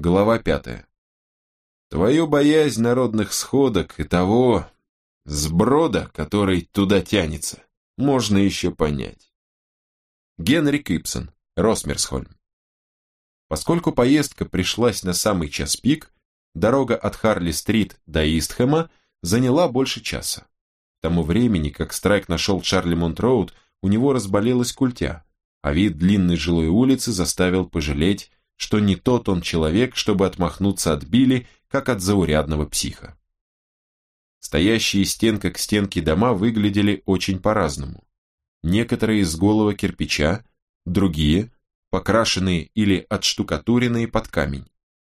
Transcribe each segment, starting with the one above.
Глава пятая. Твою боязнь народных сходок и того сброда, который туда тянется, можно еще понять. Генри Кипсон, Росмерсхольм. Поскольку поездка пришлась на самый час пик, дорога от Харли-стрит до Истхэма заняла больше часа. К тому времени, как Страйк нашел Чарли Монтроуд, у него разболелась культя, а вид длинной жилой улицы заставил пожалеть, что не тот он человек, чтобы отмахнуться от Билли, как от заурядного психа. Стоящие стенка к стенке дома выглядели очень по-разному. Некоторые из голого кирпича, другие – покрашенные или отштукатуренные под камень.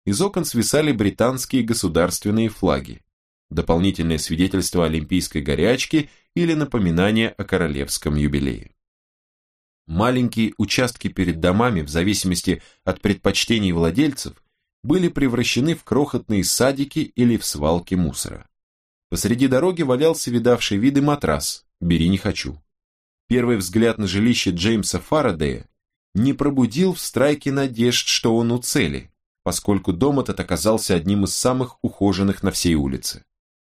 Из окон свисали британские государственные флаги, дополнительное свидетельство олимпийской горячки или напоминание о королевском юбилее. Маленькие участки перед домами, в зависимости от предпочтений владельцев, были превращены в крохотные садики или в свалки мусора. Посреди дороги валялся видавший виды матрас «Бери не хочу». Первый взгляд на жилище Джеймса Фарадея не пробудил в страйке надежд, что он у цели, поскольку дом этот оказался одним из самых ухоженных на всей улице.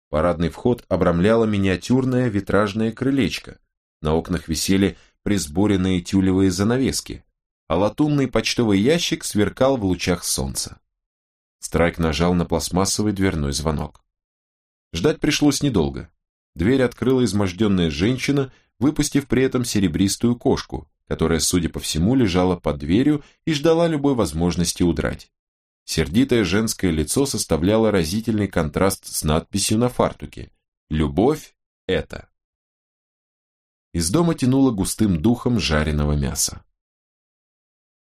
Парадный вход обрамляло миниатюрное витражное крылечко. На окнах висели присборенные тюлевые занавески, а латунный почтовый ящик сверкал в лучах солнца. Страйк нажал на пластмассовый дверной звонок. Ждать пришлось недолго. Дверь открыла изможденная женщина, выпустив при этом серебристую кошку, которая, судя по всему, лежала под дверью и ждала любой возможности удрать. Сердитое женское лицо составляло разительный контраст с надписью на фартуке «Любовь – это». Из дома тянуло густым духом жареного мяса.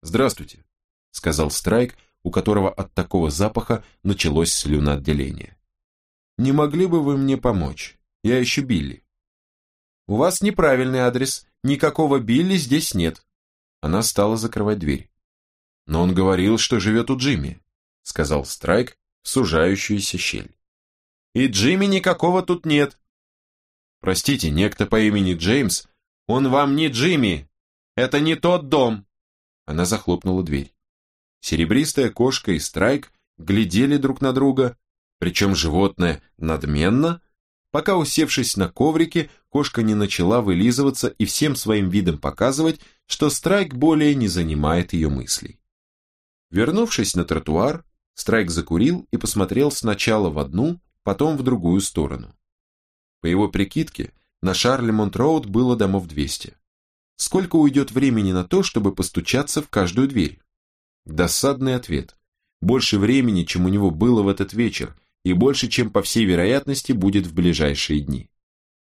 «Здравствуйте», – сказал Страйк, у которого от такого запаха началось слюноотделение. «Не могли бы вы мне помочь? Я ищу Билли». «У вас неправильный адрес. Никакого Билли здесь нет». Она стала закрывать дверь. «Но он говорил, что живет у Джимми» сказал Страйк в сужающуюся щель. «И Джимми никакого тут нет». «Простите, некто по имени Джеймс, он вам не Джимми, это не тот дом». Она захлопнула дверь. Серебристая кошка и Страйк глядели друг на друга, причем животное надменно, пока, усевшись на коврике, кошка не начала вылизываться и всем своим видом показывать, что Страйк более не занимает ее мыслей. Вернувшись на тротуар, Страйк закурил и посмотрел сначала в одну, потом в другую сторону. По его прикидке, на Шарлемонт-Роуд было домов 200. Сколько уйдет времени на то, чтобы постучаться в каждую дверь? Досадный ответ. Больше времени, чем у него было в этот вечер, и больше, чем по всей вероятности будет в ближайшие дни.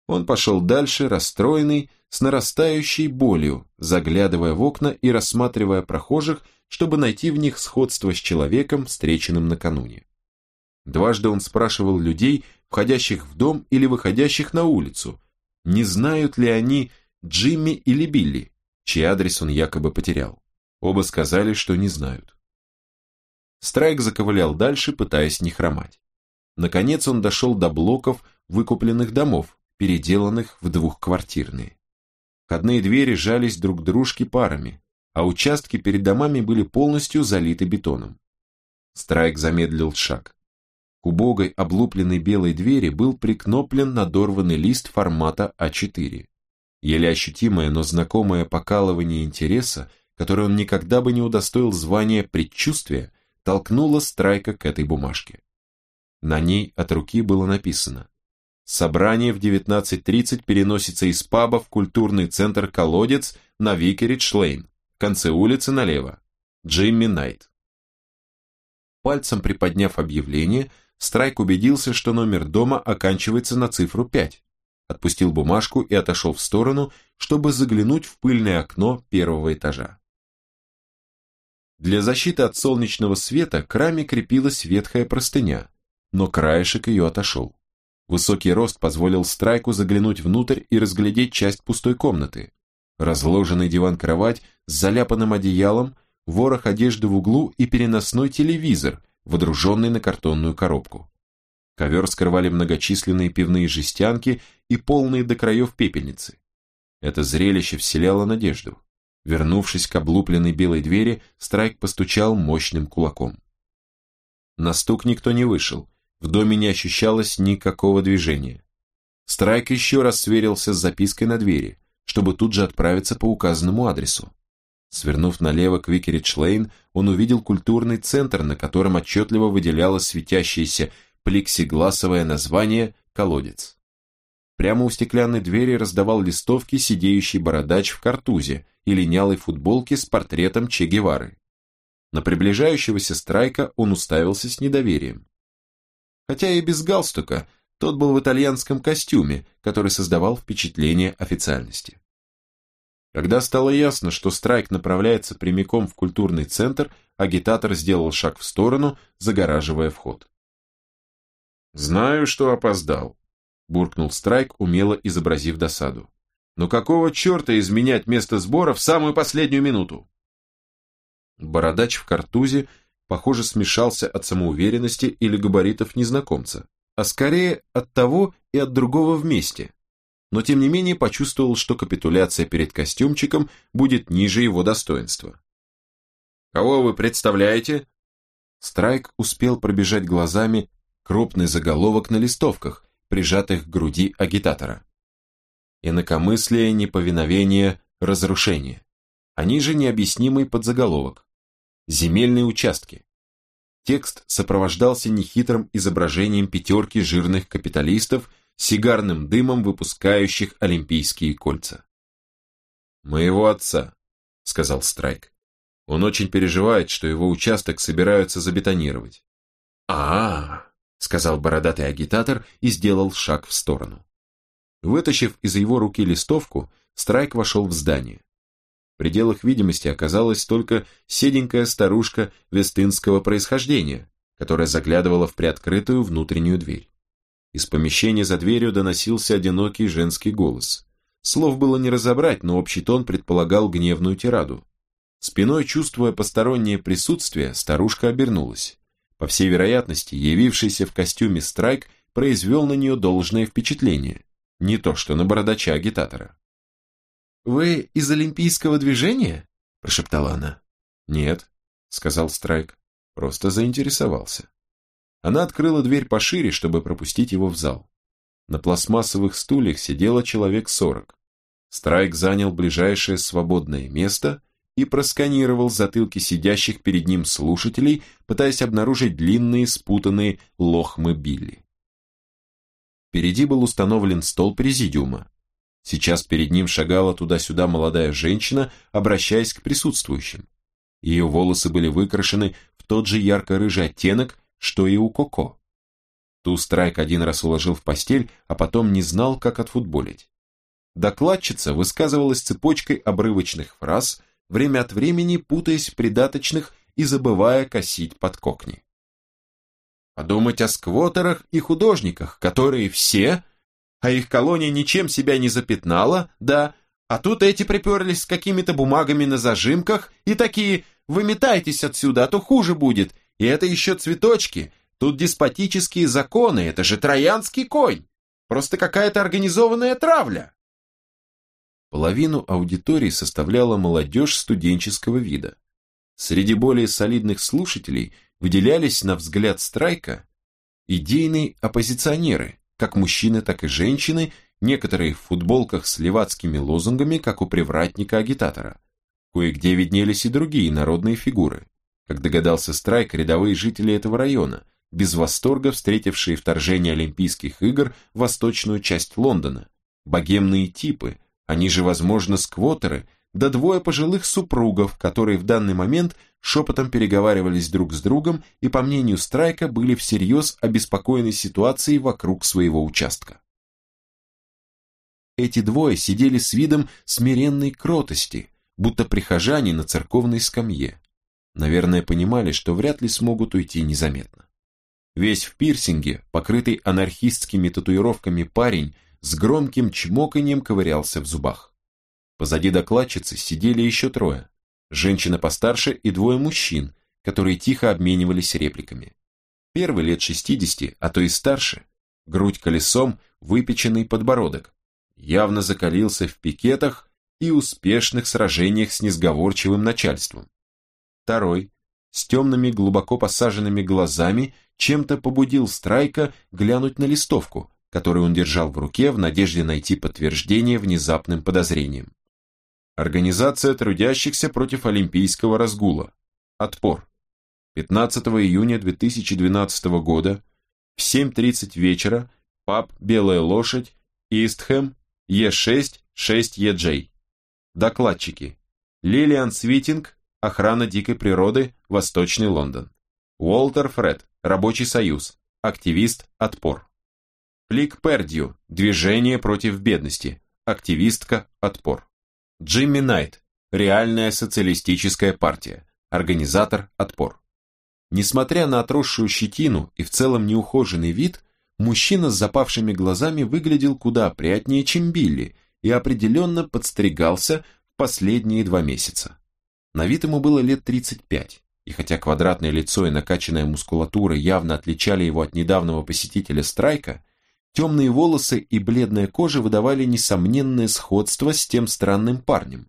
Он пошел дальше, расстроенный, с нарастающей болью, заглядывая в окна и рассматривая прохожих, чтобы найти в них сходство с человеком, встреченным накануне. Дважды он спрашивал людей, входящих в дом или выходящих на улицу, не знают ли они Джимми или Билли, чей адрес он якобы потерял. Оба сказали, что не знают. Страйк заковылял дальше, пытаясь не хромать. Наконец он дошел до блоков выкупленных домов, переделанных в двухквартирные. Входные двери жались друг к дружке парами, а участки перед домами были полностью залиты бетоном. Страйк замедлил шаг. К убогой облупленной белой двери был прикноплен надорванный лист формата А4. Еле ощутимое, но знакомое покалывание интереса, которое он никогда бы не удостоил звания предчувствия, толкнуло Страйка к этой бумажке. На ней от руки было написано Собрание в 19.30 переносится из паба в культурный центр «Колодец» на Викеридж-Лейн в конце улицы налево. Джимми Найт. Пальцем приподняв объявление, Страйк убедился, что номер дома оканчивается на цифру 5. Отпустил бумажку и отошел в сторону, чтобы заглянуть в пыльное окно первого этажа. Для защиты от солнечного света к раме крепилась ветхая простыня, но краешек ее отошел. Высокий рост позволил Страйку заглянуть внутрь и разглядеть часть пустой комнаты. Разложенный диван-кровать с заляпанным одеялом, ворох одежды в углу и переносной телевизор, водруженный на картонную коробку. Ковер скрывали многочисленные пивные жестянки и полные до краев пепельницы. Это зрелище вселяло надежду. Вернувшись к облупленной белой двери, Страйк постучал мощным кулаком. На стук никто не вышел, в доме не ощущалось никакого движения. Страйк еще раз сверился с запиской на двери, чтобы тут же отправиться по указанному адресу. Свернув налево к Викеридж-Лейн, он увидел культурный центр, на котором отчетливо выделялось светящееся плексигласовое название «Колодец». Прямо у стеклянной двери раздавал листовки седеющий бородач в картузе и линялой футболке с портретом Че Гевары. На приближающегося страйка он уставился с недоверием. Хотя и без галстука, тот был в итальянском костюме, который создавал впечатление официальности. Когда стало ясно, что страйк направляется прямиком в культурный центр, агитатор сделал шаг в сторону, загораживая вход. «Знаю, что опоздал», – буркнул страйк, умело изобразив досаду. «Но какого черта изменять место сбора в самую последнюю минуту?» Бородач в картузе, похоже, смешался от самоуверенности или габаритов незнакомца, а скорее от того и от другого вместе, но тем не менее почувствовал, что капитуляция перед костюмчиком будет ниже его достоинства. «Кого вы представляете?» Страйк успел пробежать глазами крупный заголовок на листовках, прижатых к груди агитатора. Инакомыслие, неповиновение, разрушение. Они же необъяснимый подзаголовок. Земельные участки. Текст сопровождался нехитрым изображением пятерки жирных капиталистов сигарным дымом выпускающих олимпийские кольца. «Моего отца», — сказал Страйк. «Он очень переживает, что его участок собираются забетонировать». «А-а-а», — сказал бородатый агитатор и сделал шаг в сторону. Вытащив из его руки листовку, Страйк вошел в здание. В пределах видимости оказалась только седенькая старушка вестынского происхождения, которая заглядывала в приоткрытую внутреннюю дверь. Из помещения за дверью доносился одинокий женский голос. Слов было не разобрать, но общий тон предполагал гневную тираду. Спиной чувствуя постороннее присутствие, старушка обернулась. По всей вероятности, явившийся в костюме страйк произвел на нее должное впечатление. Не то, что на бородача-агитатора. «Вы из олимпийского движения?» – прошептала она. «Нет», – сказал Страйк, – просто заинтересовался. Она открыла дверь пошире, чтобы пропустить его в зал. На пластмассовых стульях сидело человек сорок. Страйк занял ближайшее свободное место и просканировал затылки сидящих перед ним слушателей, пытаясь обнаружить длинные спутанные лохмы Билли. Впереди был установлен стол президиума. Сейчас перед ним шагала туда-сюда молодая женщина, обращаясь к присутствующим. Ее волосы были выкрашены в тот же ярко-рыжий оттенок, что и у Коко. Ту Страйк один раз уложил в постель, а потом не знал, как отфутболить. Докладчица высказывалась цепочкой обрывочных фраз, время от времени путаясь в придаточных и забывая косить под кокни. Подумать о сквотерах и художниках, которые все, а их колония ничем себя не запятнала, да, а тут эти приперлись с какими-то бумагами на зажимках и такие «выметайтесь отсюда, а то хуже будет», и это еще цветочки. Тут деспотические законы, это же троянский конь. Просто какая-то организованная травля. Половину аудитории составляла молодежь студенческого вида. Среди более солидных слушателей выделялись, на взгляд Страйка, идейные оппозиционеры, как мужчины, так и женщины, некоторые в футболках с левацкими лозунгами, как у привратника-агитатора. Кое-где виднелись и другие народные фигуры. Как догадался Страйк, рядовые жители этого района, без восторга встретившие вторжение Олимпийских игр в восточную часть Лондона. Богемные типы, они же, возможно, сквотеры, да двое пожилых супругов, которые в данный момент шепотом переговаривались друг с другом и, по мнению Страйка, были всерьез обеспокоены ситуацией вокруг своего участка. Эти двое сидели с видом смиренной кротости, будто прихожане на церковной скамье. Наверное, понимали, что вряд ли смогут уйти незаметно. Весь в пирсинге, покрытый анархистскими татуировками парень, с громким чмоканьем ковырялся в зубах. Позади докладчицы сидели еще трое. Женщина постарше и двое мужчин, которые тихо обменивались репликами. Первый лет 60, а то и старше, грудь колесом, выпеченный подбородок, явно закалился в пикетах и успешных сражениях с несговорчивым начальством. Второй, с темными глубоко посаженными глазами чем-то побудил Страйка глянуть на листовку, которую он держал в руке в надежде найти подтверждение внезапным подозрениям. Организация трудящихся против олимпийского разгула. Отпор. 15 июня 2012 года в 7.30 вечера паб «Белая лошадь», Истхэм, Е6, 6ЕJ. Докладчики. Лилиан Свитинг, охрана дикой природы, Восточный Лондон. Уолтер Фред, Рабочий союз, активист, отпор. Флик Пердью, движение против бедности, активистка, отпор. Джимми Найт, реальная социалистическая партия, организатор, отпор. Несмотря на отросшую щетину и в целом неухоженный вид, мужчина с запавшими глазами выглядел куда опрятнее, чем Билли, и определенно подстригался в последние два месяца. На вид ему было лет 35, и хотя квадратное лицо и накачанная мускулатура явно отличали его от недавнего посетителя Страйка, темные волосы и бледная кожа выдавали несомненное сходство с тем странным парнем.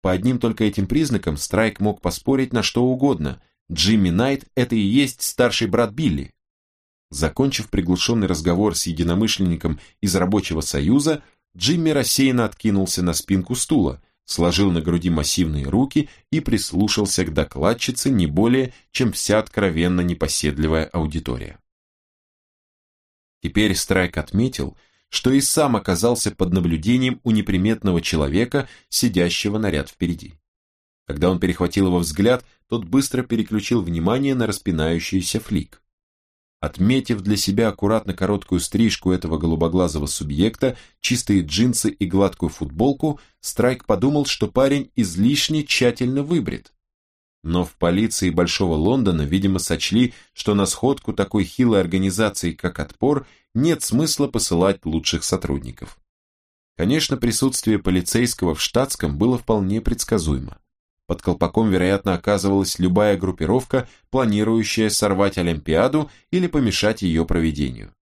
По одним только этим признакам Страйк мог поспорить на что угодно, Джимми Найт – это и есть старший брат Билли. Закончив приглушенный разговор с единомышленником из рабочего союза, Джимми рассеянно откинулся на спинку стула, сложил на груди массивные руки и прислушался к докладчице не более, чем вся откровенно непоседливая аудитория. Теперь Страйк отметил, что и сам оказался под наблюдением у неприметного человека, сидящего на ряд впереди. Когда он перехватил его взгляд, тот быстро переключил внимание на распинающийся флик. Отметив для себя аккуратно короткую стрижку этого голубоглазого субъекта, чистые джинсы и гладкую футболку, Страйк подумал, что парень излишне тщательно выбрит. Но в полиции Большого Лондона, видимо, сочли, что на сходку такой хилой организации, как «Отпор», нет смысла посылать лучших сотрудников. Конечно, присутствие полицейского в штатском было вполне предсказуемо. Под колпаком, вероятно, оказывалась любая группировка, планирующая сорвать Олимпиаду или помешать ее проведению.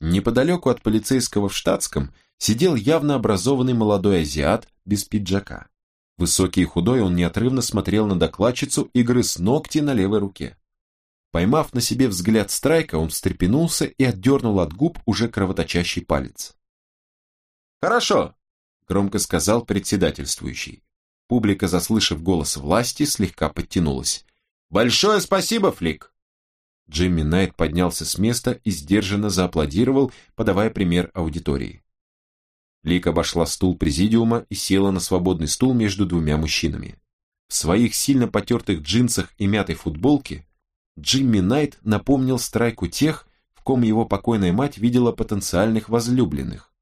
Неподалеку от полицейского в штатском сидел явно образованный молодой азиат без пиджака. Высокий и худой, он неотрывно смотрел на докладчицу и грыз ногти на левой руке. Поймав на себе взгляд Страйка, он встрепенулся и отдернул от губ уже кровоточащий палец. «Хорошо», — громко сказал председательствующий. Публика, заслышав голос власти, слегка подтянулась. «Большое спасибо, Флик!» Джимми Найт поднялся с места и сдержанно зааплодировал, подавая пример аудитории. Лик обошла стул президиума и села на свободный стул между двумя мужчинами. В своих сильно потертых джинсах и мятой футболке Джимми Найт напомнил страйку тех, в ком его покойная мать видела потенциальных возлюбленных.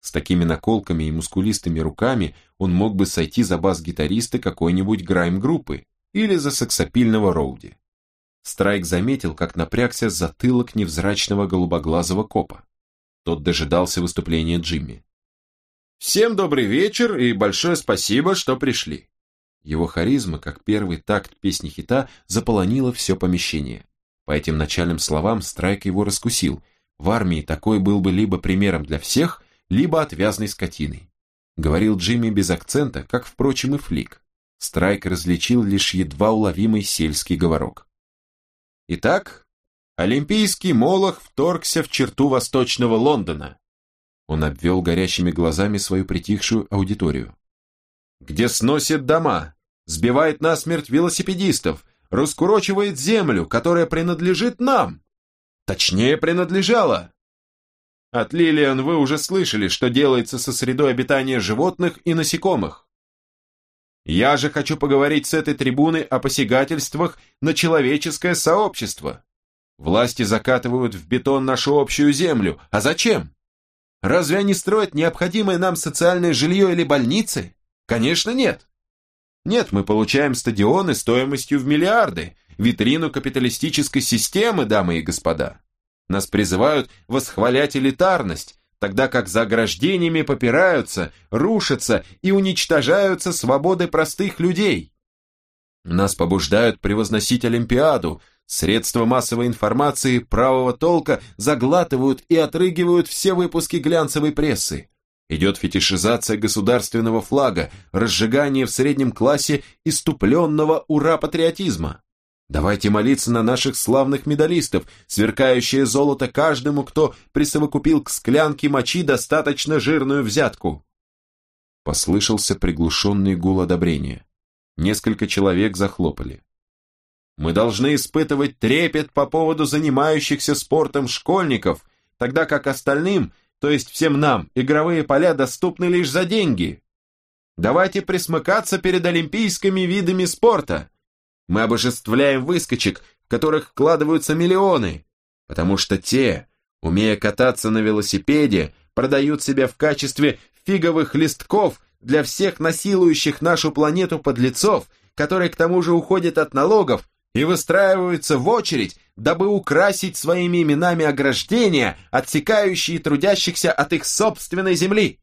С такими наколками и мускулистыми руками он мог бы сойти за бас-гитариста какой-нибудь грайм-группы или за сексапильного роуди. Страйк заметил, как напрягся затылок невзрачного голубоглазого копа. Тот дожидался выступления Джимми. «Всем добрый вечер и большое спасибо, что пришли». Его харизма, как первый такт песни хита, заполонила все помещение. По этим начальным словам Страйк его раскусил. В армии такой был бы либо примером для всех, либо отвязной скотиной. Говорил Джимми без акцента, как, впрочем, и Флик. Страйк различил лишь едва уловимый сельский говорок. Итак, Олимпийский молох вторгся в черту восточного Лондона. Он обвел горящими глазами свою притихшую аудиторию. Где сносит дома, сбивает насмерть велосипедистов, раскурочивает землю, которая принадлежит нам. Точнее, принадлежала. От Лилиан вы уже слышали, что делается со средой обитания животных и насекомых. Я же хочу поговорить с этой трибуны о посягательствах на человеческое сообщество. Власти закатывают в бетон нашу общую землю. А зачем? Разве они строят необходимое нам социальное жилье или больницы? Конечно, нет. Нет, мы получаем стадионы стоимостью в миллиарды, витрину капиталистической системы, дамы и господа. Нас призывают восхвалять элитарность, тогда как за ограждениями попираются, рушатся и уничтожаются свободы простых людей. Нас побуждают превозносить Олимпиаду, средства массовой информации правого толка заглатывают и отрыгивают все выпуски глянцевой прессы. Идет фетишизация государственного флага, разжигание в среднем классе иступленного ура-патриотизма. Давайте молиться на наших славных медалистов, сверкающее золото каждому, кто присовокупил к склянке мочи достаточно жирную взятку. Послышался приглушенный гул одобрения. Несколько человек захлопали. Мы должны испытывать трепет по поводу занимающихся спортом школьников, тогда как остальным, то есть всем нам, игровые поля доступны лишь за деньги. Давайте присмыкаться перед олимпийскими видами спорта. Мы обожествляем выскочек, в которых вкладываются миллионы, потому что те, умея кататься на велосипеде, продают себя в качестве фиговых листков для всех насилующих нашу планету подлецов, которые к тому же уходят от налогов и выстраиваются в очередь, дабы украсить своими именами ограждения, отсекающие трудящихся от их собственной земли.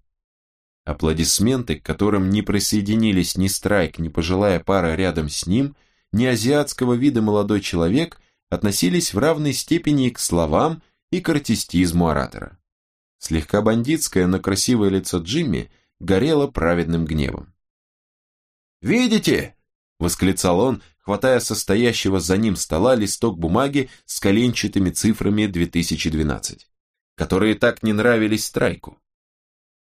Аплодисменты, к которым не присоединились ни Страйк, ни пожилая пара рядом с ним – неазиатского вида молодой человек относились в равной степени к словам и к артистизму оратора. Слегка бандитское, но красивое лицо Джимми горело праведным гневом. «Видите?» — восклицал он, хватая со стоящего за ним стола листок бумаги с коленчатыми цифрами 2012, которые так не нравились Страйку.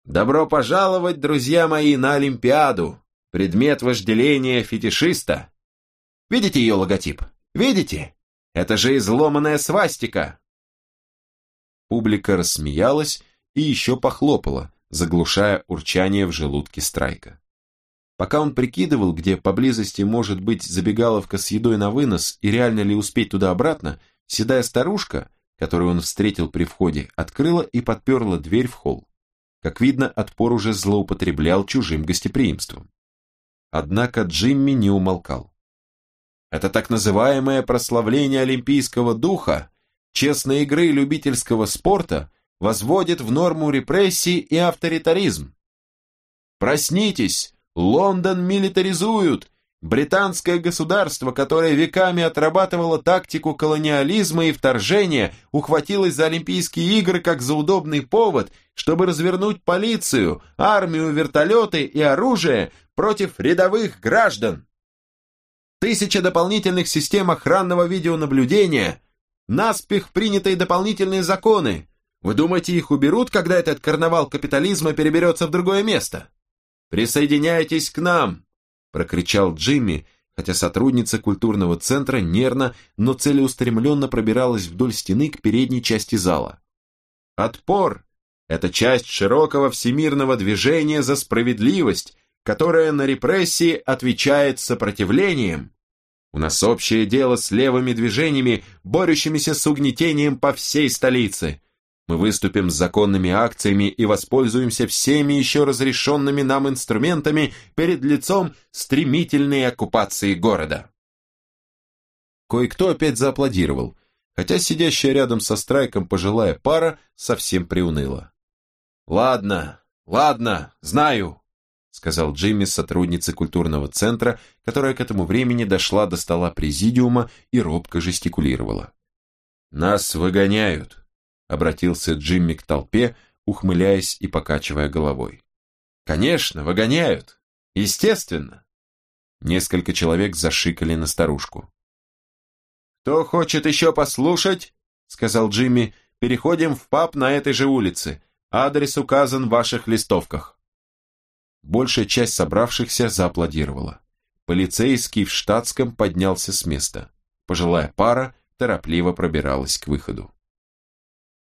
«Добро пожаловать, друзья мои, на Олимпиаду! Предмет вожделения фетишиста Видите ее логотип? Видите? Это же изломанная свастика!» Публика рассмеялась и еще похлопала, заглушая урчание в желудке Страйка. Пока он прикидывал, где поблизости может быть забегаловка с едой на вынос и реально ли успеть туда-обратно, седая старушка, которую он встретил при входе, открыла и подперла дверь в холл. Как видно, отпор уже злоупотреблял чужим гостеприимством. Однако Джимми не умолкал. Это так называемое прославление олимпийского духа, честной игры любительского спорта возводит в норму репрессий и авторитаризм. Проснитесь, Лондон милитаризуют, британское государство, которое веками отрабатывало тактику колониализма и вторжения, ухватилось за Олимпийские игры как за удобный повод, чтобы развернуть полицию, армию, вертолеты и оружие против рядовых граждан. Тысяча дополнительных систем охранного видеонаблюдения, наспех принятые дополнительные законы. Вы думаете, их уберут, когда этот карнавал капитализма переберется в другое место? Присоединяйтесь к нам, прокричал Джимми, хотя сотрудница культурного центра нервно, но целеустремленно пробиралась вдоль стены к передней части зала. Отпор – это часть широкого всемирного движения за справедливость, которая на репрессии отвечает сопротивлением. У нас общее дело с левыми движениями, борющимися с угнетением по всей столице. Мы выступим с законными акциями и воспользуемся всеми еще разрешенными нам инструментами перед лицом стремительной оккупации города. Кое-кто опять зааплодировал, хотя сидящая рядом со страйком пожилая пара совсем приуныла. «Ладно, ладно, знаю», сказал Джимми сотруднице культурного центра, которая к этому времени дошла до стола президиума и робко жестикулировала. «Нас выгоняют», — обратился Джимми к толпе, ухмыляясь и покачивая головой. «Конечно, выгоняют. Естественно». Несколько человек зашикали на старушку. «Кто хочет еще послушать?» — сказал Джимми. «Переходим в паб на этой же улице. Адрес указан в ваших листовках». Большая часть собравшихся зааплодировала. Полицейский в штатском поднялся с места. Пожилая пара торопливо пробиралась к выходу.